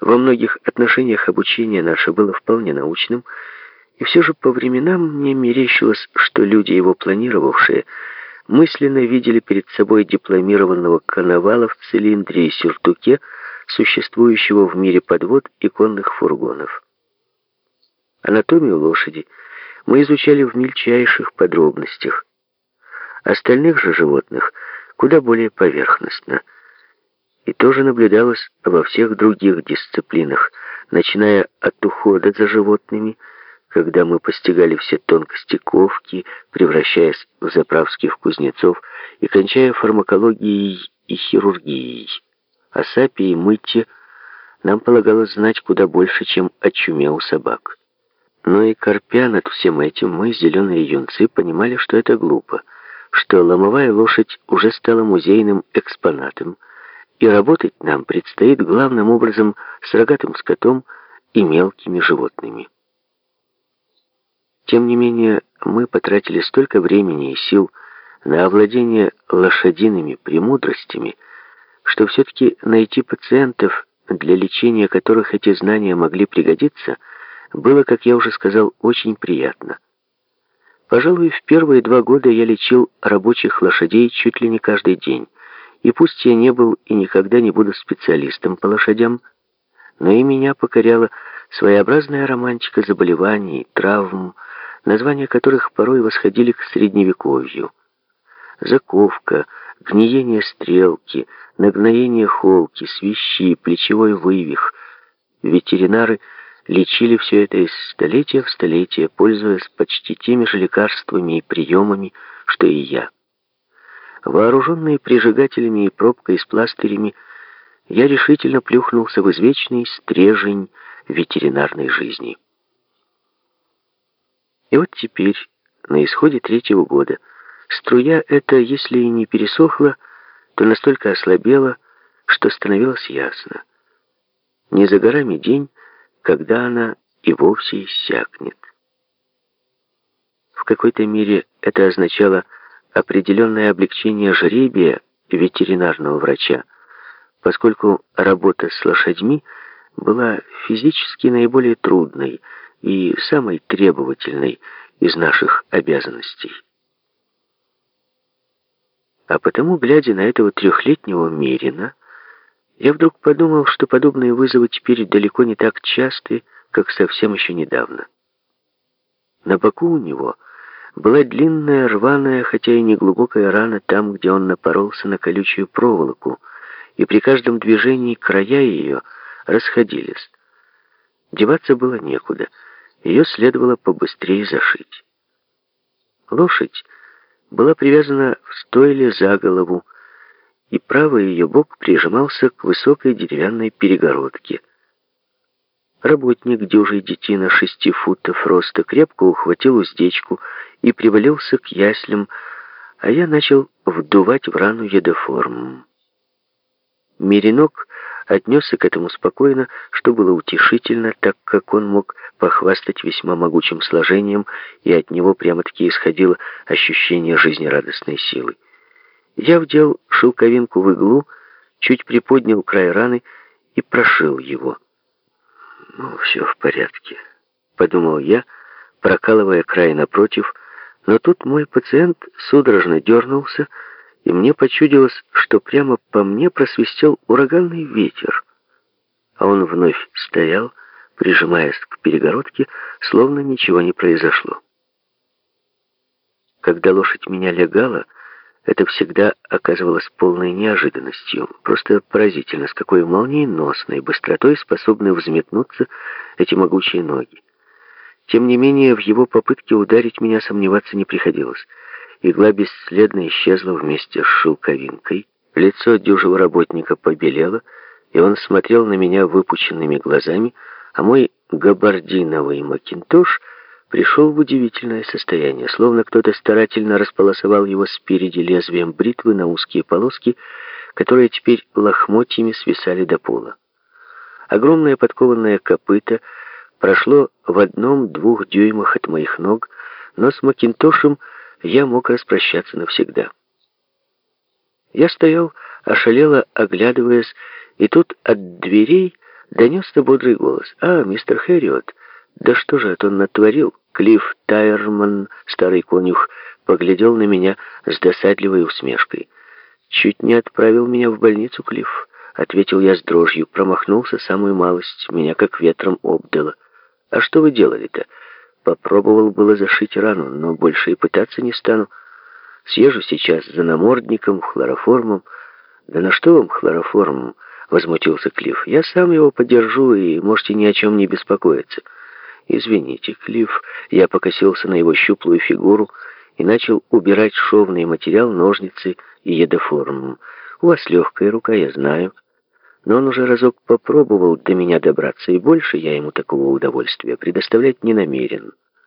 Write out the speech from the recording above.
Во многих отношениях обучение наше было вполне научным, и все же по временам мне мерещилось, что люди, его планировавшие, мысленно видели перед собой дипломированного коновала в цилиндре и сюртуке, существующего в мире подвод и конных фургонов. Анатомию лошади мы изучали в мельчайших подробностях. Остальных же животных куда более поверхностно. И тоже наблюдалось во всех других дисциплинах, начиная от ухода за животными, когда мы постигали все тонкости ковки, превращаясь в заправских кузнецов, и кончая фармакологией и хирургией. О сапе и мыте нам полагалось знать куда больше, чем о чуме у собак. Но и корпя над всем этим, мы, зеленые юнцы, понимали, что это глупо, что ломовая лошадь уже стала музейным экспонатом, и работать нам предстоит главным образом с рогатым скотом и мелкими животными. Тем не менее, мы потратили столько времени и сил на овладение лошадиными премудростями, что все-таки найти пациентов, для лечения которых эти знания могли пригодиться – было, как я уже сказал, очень приятно. Пожалуй, в первые два года я лечил рабочих лошадей чуть ли не каждый день. И пусть я не был и никогда не буду специалистом по лошадям, но и меня покоряла своеобразная романтика заболеваний, травм, названия которых порой восходили к средневековью. Заковка, гниение стрелки, нагноение холки, свищи, плечевой вывих. Ветеринары – лечили все это из столетия в столетие, пользуясь почти теми же лекарствами и приемами, что и я. Вооруженный прижигателями и пробкой с пластырями, я решительно плюхнулся в извечный стрежень ветеринарной жизни. И вот теперь, на исходе третьего года, струя эта, если и не пересохла, то настолько ослабела, что становилось ясно. Не за горами день, когда она и вовсе иссякнет. В какой-то мере это означало определенное облегчение жребия ветеринарного врача, поскольку работа с лошадьми была физически наиболее трудной и самой требовательной из наших обязанностей. А потому, глядя на этого трехлетнего Мерина, я вдруг подумал, что подобные вызовы теперь далеко не так часты, как совсем еще недавно. На боку у него была длинная, рваная, хотя и не глубокая рана там, где он напоролся на колючую проволоку, и при каждом движении края ее расходились. Деваться было некуда, ее следовало побыстрее зашить. Лошадь была привязана в стойле за голову, и правый ее бок прижимался к высокой деревянной перегородке. Работник дюжей детина шести футов роста крепко ухватил уздечку и привалился к яслям, а я начал вдувать в рану едоформ. Меринок отнесся к этому спокойно, что было утешительно, так как он мог похвастать весьма могучим сложением, и от него прямо-таки исходило ощущение жизнерадостной силы. Я вдел шелковинку в иглу, чуть приподнял край раны и прошил его. «Ну, все в порядке», — подумал я, прокалывая край напротив, но тут мой пациент судорожно дернулся, и мне почудилось, что прямо по мне просвистел ураганный ветер. А он вновь стоял, прижимаясь к перегородке, словно ничего не произошло. Когда лошадь меня легала, это всегда оказывалось полной неожиданностью. Просто поразительно, с какой молниеносной быстротой способны взметнуться эти могучие ноги. Тем не менее, в его попытке ударить меня сомневаться не приходилось. Игла бесследно исчезла вместе с шелковинкой. Лицо дюжего работника побелело, и он смотрел на меня выпученными глазами, а мой габардиновый макинтош — пришел в удивительное состояние, словно кто-то старательно располосовал его спереди лезвием бритвы на узкие полоски, которые теперь лохмотьями свисали до пола. Огромное подкованное копыто прошло в одном-двух дюймах от моих ног, но с Макинтошем я мог распрощаться навсегда. Я стоял, ошалело оглядываясь, и тут от дверей донесся бодрый голос. «А, мистер Хэриот, да что же это он натворил?» Клифф Тайерман, старый конюх, поглядел на меня с досадливой усмешкой. «Чуть не отправил меня в больницу, Клифф», — ответил я с дрожью. Промахнулся самую малость, меня как ветром обдало. «А что вы делали-то?» Попробовал было зашить рану, но больше и пытаться не стану. Съезжу сейчас за намордником, хлороформом. «Да на что вам хлороформ?» — возмутился Клифф. «Я сам его подержу, и можете ни о чем не беспокоиться». «Извините, Клифф». Я покосился на его щуплую фигуру и начал убирать шовный материал, ножницы и едоформ. «У вас легкая рука, я знаю». Но он уже разок попробовал до меня добраться, и больше я ему такого удовольствия предоставлять не намерен.